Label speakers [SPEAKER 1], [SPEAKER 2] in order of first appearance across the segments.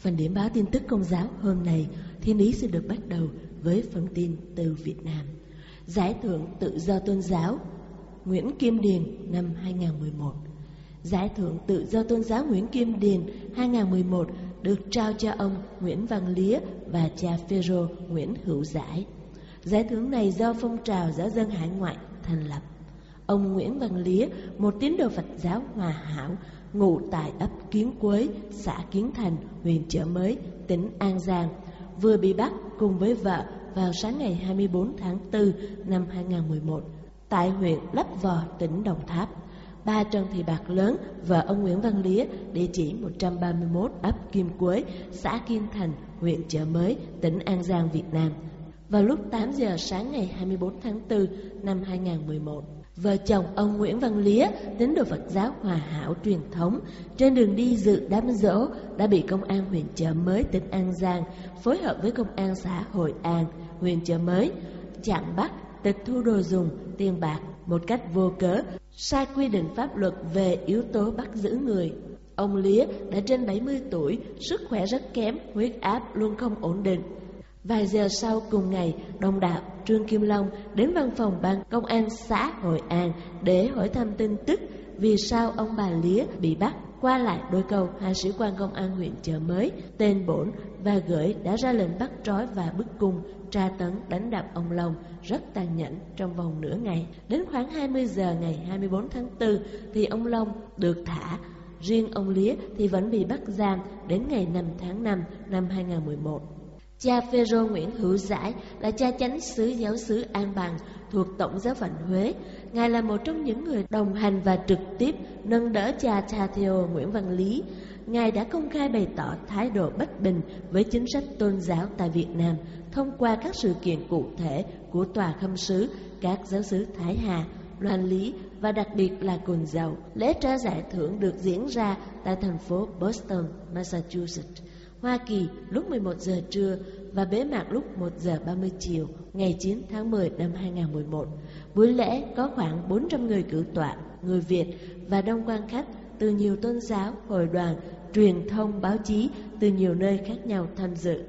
[SPEAKER 1] Phần điểm báo tin tức công giáo hôm nay, Thiên Ý sẽ được bắt đầu với phần tin từ Việt Nam. Giải thưởng tự do tôn giáo Nguyễn Kim Điền năm 2011 Giải thưởng tự do tôn giáo Nguyễn Kim Điền 2011 được trao cho ông Nguyễn Văn Lía và cha Phêrô Nguyễn Hữu Giải. Giải thưởng này do phong trào giáo dân hải ngoại thành lập. Ông Nguyễn Văn Lía, một tín đồ Phật giáo hòa hảo, ngụ tại ấp Kiến Quế, xã Kiến Thành, huyện Chợ Mới, tỉnh An Giang, vừa bị bắt cùng với vợ vào sáng ngày 24 tháng 4 năm 2011 tại huyện Lấp Vò, tỉnh Đồng Tháp. Bà Trần Thị Bạc Lớn, vợ ông Nguyễn Văn Lía, địa chỉ 131 ấp Kim Quế, xã Kim Thành, huyện Chợ Mới, tỉnh An Giang, Việt Nam. Vào lúc 8 giờ sáng ngày 24 tháng 4 năm 2011, Vợ chồng ông Nguyễn Văn Lía, tín đồ Phật giáo hòa hảo truyền thống, trên đường đi dự đám dỗ đã bị công an huyện Chợ Mới, tỉnh An Giang phối hợp với công an xã Hội An, huyện Chợ Mới chặn bắt, tịch thu đồ dùng, tiền bạc một cách vô cớ, sai quy định pháp luật về yếu tố bắt giữ người. Ông Lía đã trên 70 tuổi, sức khỏe rất kém, huyết áp luôn không ổn định. Vài giờ sau cùng ngày, đồng đạo Trương Kim Long đến văn phòng ban công an xã Hội An để hỏi thăm tin tức vì sao ông bà Lía bị bắt. Qua lại đôi câu, hai sĩ quan công an huyện Chợ Mới, tên Bổn và Gửi đã ra lệnh bắt trói và bức cung, tra tấn đánh đập ông Long rất tàn nhẫn trong vòng nửa ngày. Đến khoảng 20 giờ ngày 24 tháng 4 thì ông Long được thả. Riêng ông Lía thì vẫn bị bắt giam đến ngày 5 tháng 5 năm 2011. Cha Phêrô Nguyễn Hữu Giải là cha chánh xứ giáo xứ An Bằng thuộc Tổng giáo phận Huế. Ngài là một trong những người đồng hành và trực tiếp nâng đỡ cha Cha Theo Nguyễn Văn Lý. Ngài đã công khai bày tỏ thái độ bất bình với chính sách tôn giáo tại Việt Nam thông qua các sự kiện cụ thể của Tòa Khâm sứ, các giáo sứ Thái Hà, Loan Lý và đặc biệt là Cồn Dầu. Lễ trao giải thưởng được diễn ra tại thành phố Boston, Massachusetts. Hoa Kỳ lúc 11 giờ trưa và bế mạc lúc 1 giờ 30 chiều ngày 9 tháng 10 năm 2011. Buổi lễ có khoảng 400 người cử tọa, người Việt và đông quan khách từ nhiều tôn giáo, hội đoàn, truyền thông, báo chí từ nhiều nơi khác nhau tham dự.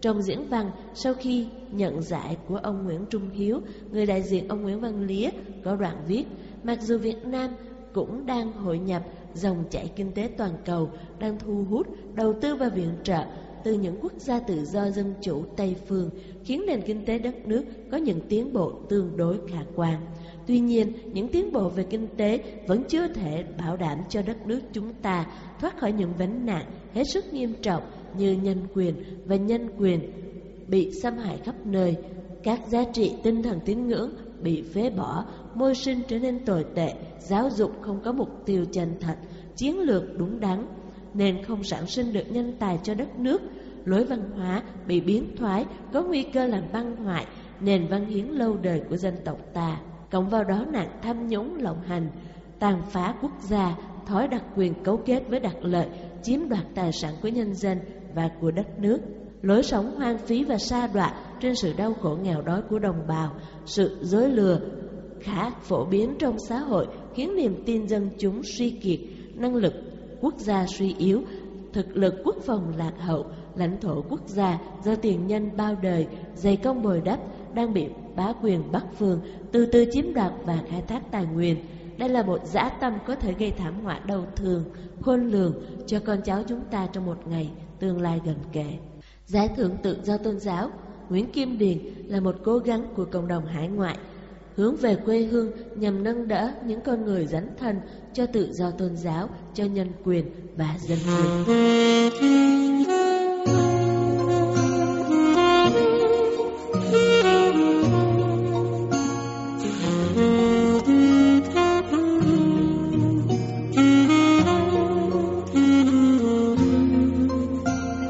[SPEAKER 1] Trong diễn văn, sau khi nhận giải của ông Nguyễn Trung Hiếu, người đại diện ông Nguyễn Văn Lía có đoạn viết, mặc dù Việt Nam cũng đang hội nhập dòng chảy kinh tế toàn cầu đang thu hút đầu tư và viện trợ từ những quốc gia tự do dân chủ Tây phương khiến nền kinh tế đất nước có những tiến bộ tương đối khả quan. Tuy nhiên, những tiến bộ về kinh tế vẫn chưa thể bảo đảm cho đất nước chúng ta thoát khỏi những vấn nạn hết sức nghiêm trọng như nhân quyền và nhân quyền bị xâm hại khắp nơi, các giá trị tinh thần tín ngưỡng bị phế bỏ, môi sinh trở nên tồi tệ, giáo dục không có mục tiêu chân thật, chiến lược đúng đắn, nên không sản sinh được nhân tài cho đất nước. Lối văn hóa bị biến thoái, có nguy cơ làm băng hoại nền văn hiến lâu đời của dân tộc ta. Cộng vào đó nạn tham nhũng lộng hành, tàn phá quốc gia, thói đặc quyền cấu kết với đặc lợi, chiếm đoạt tài sản của nhân dân và của đất nước. Lối sống hoang phí và sa đọa trên sự đau khổ nghèo đói của đồng bào, sự dối lừa khá phổ biến trong xã hội khiến niềm tin dân chúng suy kiệt, năng lực quốc gia suy yếu, thực lực quốc phòng lạc hậu, lãnh thổ quốc gia do tiền nhân bao đời dày công bồi đắp đang bị bá quyền Bắc phương từ từ chiếm đoạt và khai thác tài nguyên. Đây là một dã tâm có thể gây thảm họa đau thương, khôn lường cho con cháu chúng ta trong một ngày tương lai gần kề. Giải thưởng tự do tôn giáo Nguyễn Kim Điền là một cố gắng của cộng đồng hải ngoại hướng về quê hương nhằm nâng đỡ những con người dấn thân cho tự do tôn giáo, cho nhân quyền và dân quyền.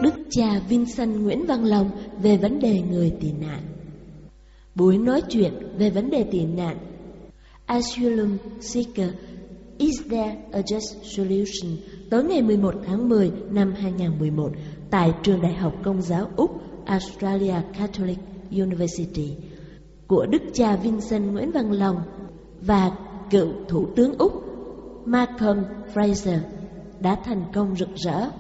[SPEAKER 1] Đức cha Vincent Nguyễn Văn Long về vấn đề người tị nạn. Buổi nói chuyện về vấn đề tị nạn Asylum Seeker, Is there a just solution? Tối ngày 11 tháng 10 năm 2011 tại trường Đại học Công giáo Úc, Australia Catholic University, của Đức cha Vincent Nguyễn Văn Long và cựu Thủ tướng Úc Malcolm Fraser đã thành công rực rỡ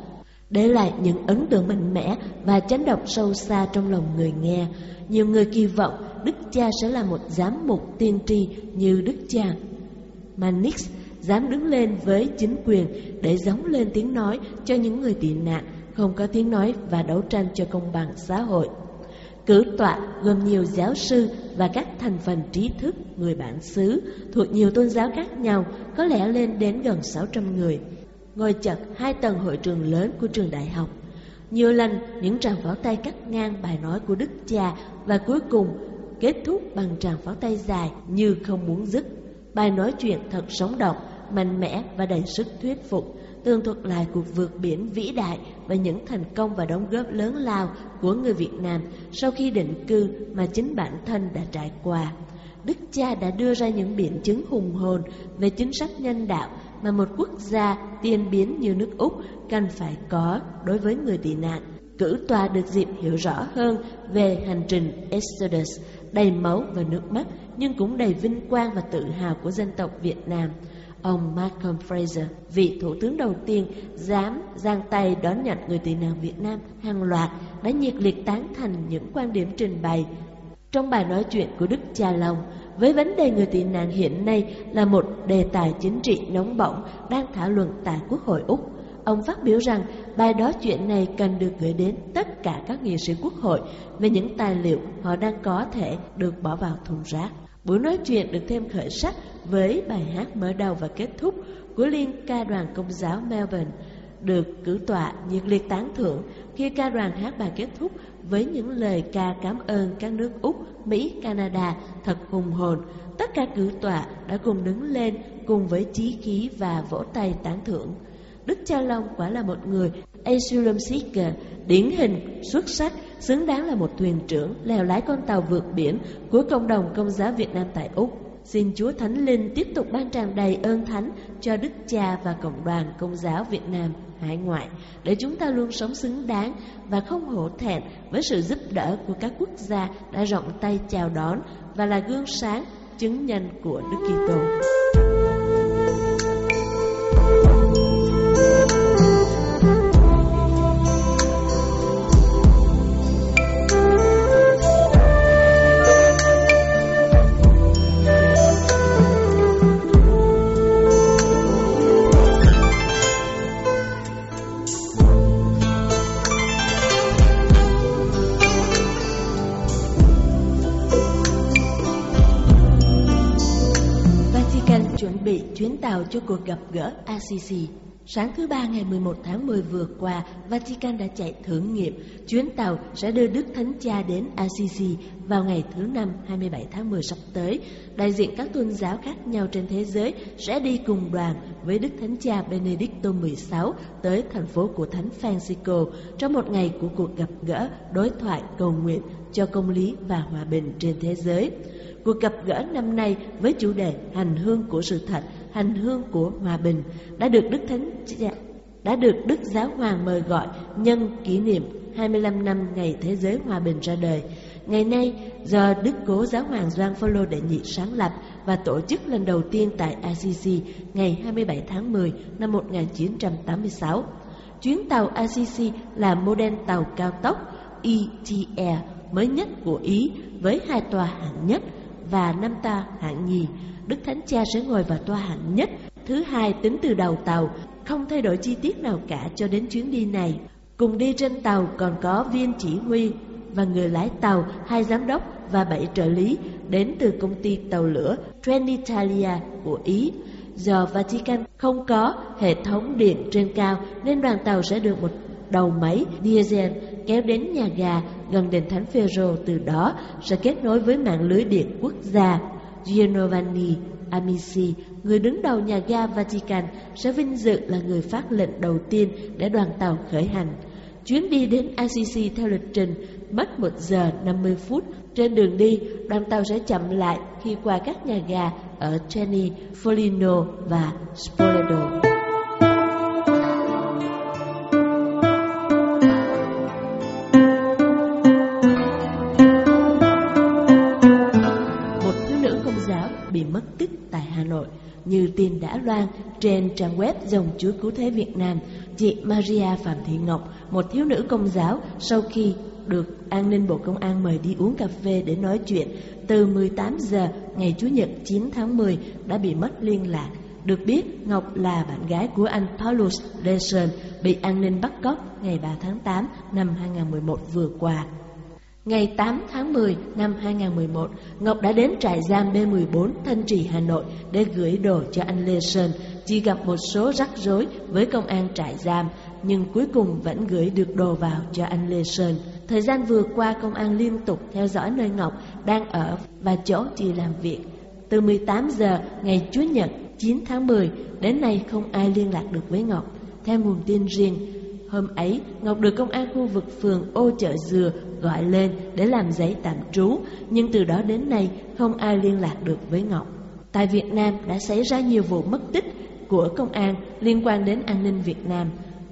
[SPEAKER 1] để lại những ấn tượng mạnh mẽ và chấn động sâu xa trong lòng người nghe. Nhiều người kỳ vọng Đức Cha sẽ là một giám mục tiên tri như Đức Cha. Manix dám đứng lên với chính quyền để giống lên tiếng nói cho những người tị nạn, không có tiếng nói và đấu tranh cho công bằng xã hội. Cử tọa gồm nhiều giáo sư và các thành phần trí thức người bản xứ thuộc nhiều tôn giáo khác nhau, có lẽ lên đến gần 600 người ngồi chật hai tầng hội trường lớn của trường đại học. Nhiều lần những tràng pháo tay cắt ngang bài nói của đức cha và cuối cùng kết thúc bằng tràng pháo tay dài như không muốn dứt. Bài nói chuyện thật sống động, mạnh mẽ và đầy sức thuyết phục, tường thuật lại cuộc vượt biển vĩ đại và những thành công và đóng góp lớn lao của người Việt Nam sau khi định cư mà chính bản thân đã trải qua. Đức cha đã đưa ra những biện chứng hùng hồn về chính sách nhân đạo mà một quốc gia tiên biến như nước Úc cần phải có đối với người tị nạn. Cử tòa được dịp hiểu rõ hơn về hành trình Exodus đầy máu và nước mắt nhưng cũng đầy vinh quang và tự hào của dân tộc Việt Nam. Ông Malcolm Fraser, vị thủ tướng đầu tiên dám giang tay đón nhận người tị nạn Việt Nam hàng loạt đã nhiệt liệt tán thành những quan điểm trình bày trong bài nói chuyện của Đức Cha Long với vấn đề người tị nạn hiện nay là một đề tài chính trị nóng bỏng đang thảo luận tại Quốc hội Úc. Ông phát biểu rằng bài đó chuyện này cần được gửi đến tất cả các nghị sĩ quốc hội về những tài liệu họ đang có thể được bỏ vào thùng rác. Buổi nói chuyện được thêm khởi sắc với bài hát mở đầu và kết thúc của Liên ca đoàn Công giáo Melbourne được cử tọa nhiệt liệt tán thưởng khi ca đoàn hát bài kết thúc với những lời ca cảm ơn các nước Úc, Mỹ, Canada thật hùng hồn. Tất cả cử tọa đã cùng đứng lên cùng với chí khí và vỗ tay tán thưởng. Đức Cha Long quả là một người Asylum Seeker, điển hình, xuất sắc, xứng đáng là một thuyền trưởng lèo lái con tàu vượt biển của cộng đồng công giáo Việt Nam tại Úc. Xin Chúa Thánh Linh tiếp tục ban tràn đầy ơn thánh cho Đức Cha và Cộng đoàn Công giáo Việt Nam hải ngoại để chúng ta luôn sống xứng đáng và không hổ thẹn với sự giúp đỡ của các quốc gia đã rộng tay chào đón và là gương sáng chứng nhân của Đức Kitô. Cho cuộc gặp gỡ ACC Sáng thứ ba ngày 11 tháng 10 vừa qua, Vatican đã chạy thử nghiệm chuyến tàu sẽ đưa Đức Thánh Cha đến Assisi vào ngày thứ năm 27 tháng 10 sắp tới. Đại diện các tôn giáo khác nhau trên thế giới sẽ đi cùng đoàn với Đức Thánh Cha Benedicto XVI tới thành phố của Thánh Francisco trong một ngày của cuộc gặp gỡ, đối thoại, cầu nguyện cho công lý và hòa bình trên thế giới. Cuộc gặp gỡ năm nay với chủ đề Hành hương của sự thật, hành hương của hòa bình đã được Đức Thánh dạ, đã được Đức Giáo Hoàng mời gọi nhân kỷ niệm 25 năm Ngày Thế giới Hòa bình ra đời. Ngày nay, do Đức Cố Giáo Hoàng Gioan Phaolô đệ nhị sáng lập và tổ chức lần đầu tiên tại ACC ngày 27 tháng 10 năm 1986. Chuyến tàu ACC là model tàu cao tốc ETR mới nhất của Ý với hai tòa hạng nhất và năm ta hạng nhì. Đức Thánh Cha sẽ ngồi vào toa hạng nhất, thứ hai tính từ đầu tàu, không thay đổi chi tiết nào cả cho đến chuyến đi này. Cùng đi trên tàu còn có viên chỉ huy và người lái tàu, hai giám đốc và bảy trợ lý đến từ công ty tàu lửa Trenitalia của Ý. Do Vatican không có hệ thống điện trên cao nên đoàn tàu sẽ được một đầu máy diesel kéo đến nhà ga gần đền thánh Phêrô từ đó sẽ kết nối với mạng lưới điện quốc gia. Giovanni Amici, người đứng đầu nhà ga Vatican, sẽ vinh dự là người phát lệnh đầu tiên để đoàn tàu khởi hành. Chuyến đi đến Assisi theo lịch trình mất 1 giờ 50 phút. Trên đường đi, đoàn tàu sẽ chậm lại khi qua các nhà ga ở Treni, Foligno và Spoleto. Nội như tin đã loan trên trang web dòng Chúa Cứu Thế Việt Nam, chị Maria Phạm Thị Ngọc, một thiếu nữ công giáo sau khi được an ninh Bộ Công an mời đi uống cà phê để nói chuyện từ 18 giờ ngày Chủ nhật 9 tháng 10 đã bị mất liên lạc. Được biết, Ngọc là bạn gái của anh Paulus Deson bị an ninh bắt cóc ngày 3 tháng 8 năm 2011 vừa qua. Ngày 8 tháng 10 năm 2011, Ngọc đã đến trại giam B14 Thanh Trì, Hà Nội để gửi đồ cho anh Lê Sơn. Chỉ gặp một số rắc rối với công an trại giam, nhưng cuối cùng vẫn gửi được đồ vào cho anh Lê Sơn. Thời gian vừa qua, công an liên tục theo dõi nơi Ngọc đang ở và chỗ chị làm việc. Từ 18 giờ ngày Chủ nhật 9 tháng 10 đến nay không ai liên lạc được với Ngọc. Theo nguồn tin riêng, Hôm ấy, Ngọc được công an khu vực phường ô chợ dừa gọi lên để làm giấy tạm trú, nhưng từ đó đến nay không ai liên lạc được với Ngọc. Tại Việt Nam đã xảy ra nhiều vụ mất tích của công an liên quan đến an ninh Việt Nam.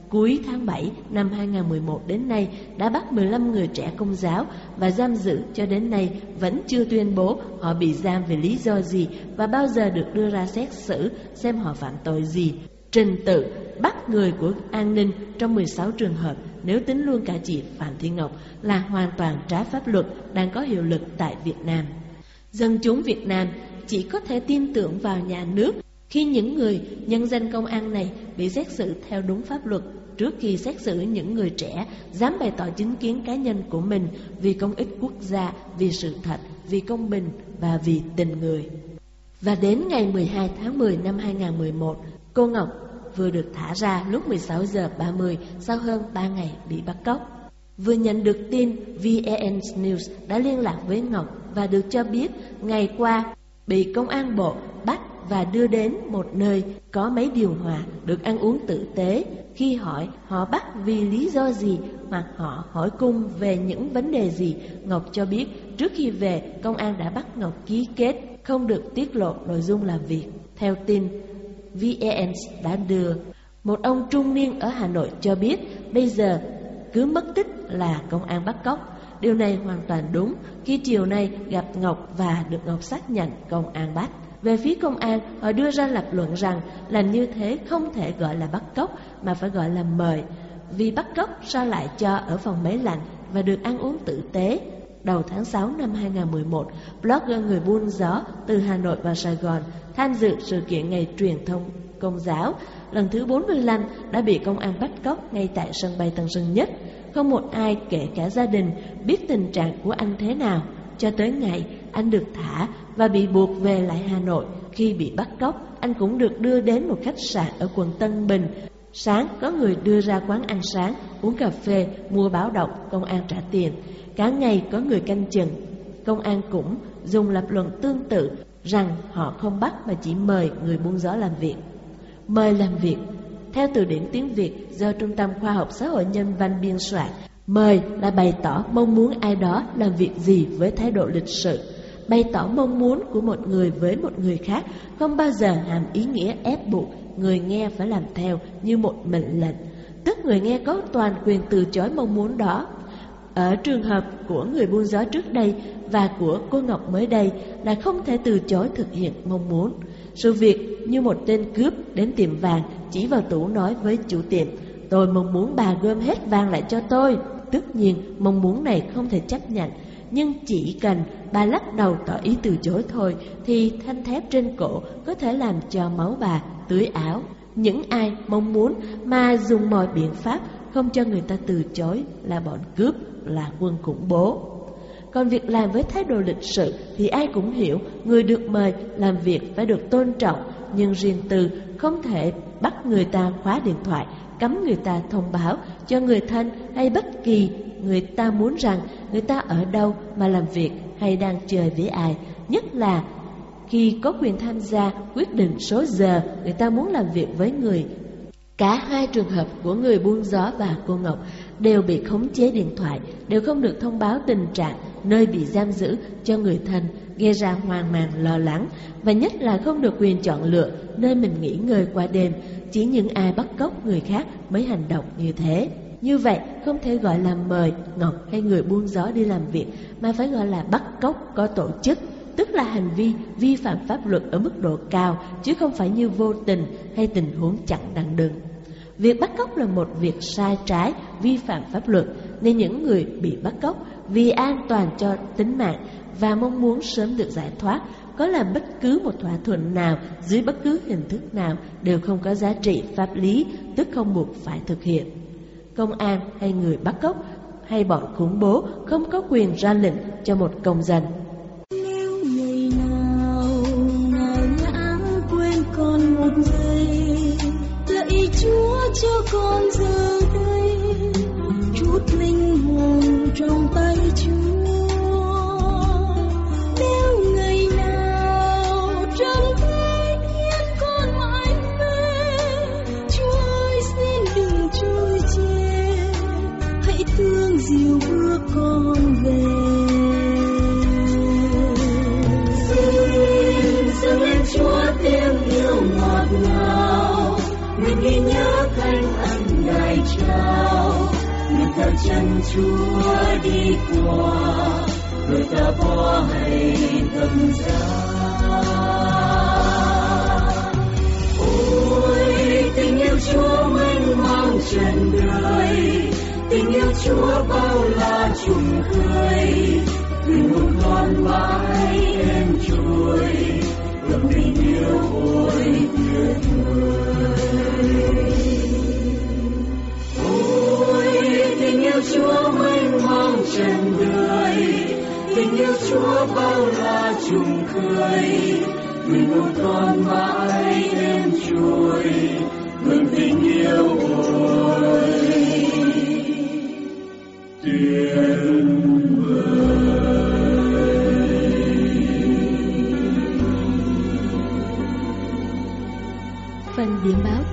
[SPEAKER 1] Cuối tháng 7 năm 2011 đến nay đã bắt 15 người trẻ công giáo và giam giữ cho đến nay vẫn chưa tuyên bố họ bị giam vì lý do gì và bao giờ được đưa ra xét xử xem họ phạm tội gì. Trình tự bắt người của an ninh trong 16 trường hợp nếu tính luôn cả chị Phạm Thị Ngọc là hoàn toàn trái pháp luật đang có hiệu lực tại Việt Nam. Dân chúng Việt Nam chỉ có thể tin tưởng vào nhà nước khi những người nhân dân công an này bị xét xử theo đúng pháp luật trước khi xét xử những người trẻ dám bày tỏ chính kiến cá nhân của mình vì công ích quốc gia, vì sự thật, vì công bình và vì tình người. Và đến ngày 12 tháng 10 năm 2011, cô Ngọc vừa được thả ra lúc 16 giờ 30 sau hơn 3 ngày bị bắt cóc. Vừa nhận được tin, VAN News đã liên lạc với Ngọc và được cho biết ngày qua bị công an bộ bắt và đưa đến một nơi có máy điều hòa được ăn uống tử tế. Khi hỏi họ bắt vì lý do gì hoặc họ hỏi cung về những vấn đề gì, Ngọc cho biết trước khi về công an đã bắt Ngọc ký kết không được tiết lộ nội dung làm việc. Theo tin, VAN đã đưa một ông trung niên ở Hà Nội cho biết bây giờ cứ mất tích là công an bắt cóc. Điều này hoàn toàn đúng khi chiều nay gặp Ngọc và được Ngọc xác nhận công an bắt. Về phía công an, họ đưa ra lập luận rằng làm như thế không thể gọi là bắt cóc mà phải gọi là mời. Vì bắt cóc sao lại cho ở phòng máy lạnh và được ăn uống tử tế. Đầu tháng 6 năm 2011, blogger người buôn gió từ Hà Nội và Sài Gòn tham dự sự kiện ngày truyền thông công giáo lần thứ 45 đã bị công an bắt cóc ngay tại sân bay Tân Sơn Nhất. Không một ai kể cả gia đình biết tình trạng của anh thế nào. Cho tới ngày anh được thả và bị buộc về lại Hà Nội. Khi bị bắt cóc, anh cũng được đưa đến một khách sạn ở quận Tân Bình. Sáng có người đưa ra quán ăn sáng, uống cà phê, mua báo động, công an trả tiền. Cả ngày có người canh chừng. Công an cũng dùng lập luận tương tự rằng họ không bắt mà chỉ mời người buôn gió làm việc. Mời làm việc, Theo từ điển tiếng Việt do Trung tâm Khoa học Xã hội Nhân văn biên soạn, Mời là bày tỏ mong muốn ai đó làm việc gì với thái độ lịch sự, Bày tỏ mong muốn của một người với một người khác, Không bao giờ hàm ý nghĩa ép buộc Người nghe phải làm theo như một mệnh lệnh Tức người nghe có toàn quyền từ chối mong muốn đó ở trường hợp của người buôn gió trước đây và của cô Ngọc mới đây là không thể từ chối thực hiện mong muốn. Sự việc như một tên cướp đến tiệm vàng chỉ vào tủ nói với chủ tiệm Tôi mong muốn bà gom hết vàng lại cho tôi. Tất nhiên mong muốn này không thể chấp nhận Nhưng chỉ cần bà lắc đầu tỏ ý từ chối thôi Thì thanh thép trên cổ có thể làm cho máu bà tưới áo Những ai mong muốn mà dùng mọi biện pháp không cho người ta từ chối là bọn cướp, là quân khủng bố. Còn việc làm với thái độ lịch sự thì ai cũng hiểu người được mời làm việc phải được tôn trọng, nhưng riêng tư không thể bắt người ta khóa điện thoại, cấm người ta thông báo cho người thân hay bất kỳ người ta muốn rằng người ta ở đâu mà làm việc hay đang chơi với ai, nhất là khi có quyền tham gia quyết định số giờ người ta muốn làm việc với người. Cả hai trường hợp của người buôn gió và cô Ngọc đều bị khống chế điện thoại, đều không được thông báo tình trạng nơi bị giam giữ cho người thân, gây ra hoang mang lo lắng và nhất là không được quyền chọn lựa nơi mình nghỉ ngơi qua đêm, chỉ những ai bắt cóc người khác mới hành động như thế. Như vậy không thể gọi là mời Ngọc hay người buôn gió đi làm việc mà phải gọi là bắt cóc có tổ chức tức là hành vi vi phạm pháp luật ở mức độ cao chứ không phải như vô tình hay tình huống chặn đằng đừng. Việc bắt cóc là một việc sai trái, vi phạm pháp luật nên những người bị bắt cóc vì an toàn cho tính mạng và mong muốn sớm được giải thoát có làm bất cứ một thỏa thuận nào dưới bất cứ hình thức nào đều không có giá trị pháp lý, tức không buộc phải thực hiện. Công an hay người bắt cóc hay bọn khủng bố không có quyền ra lệnh cho một công dân
[SPEAKER 2] chân chúa đi qua. Người ta bỏ hay tâm giá ôi, tình yêu chúa mênh mang trần tình yêu chúa bao la trùng khơi tình một con mãi em Chúa.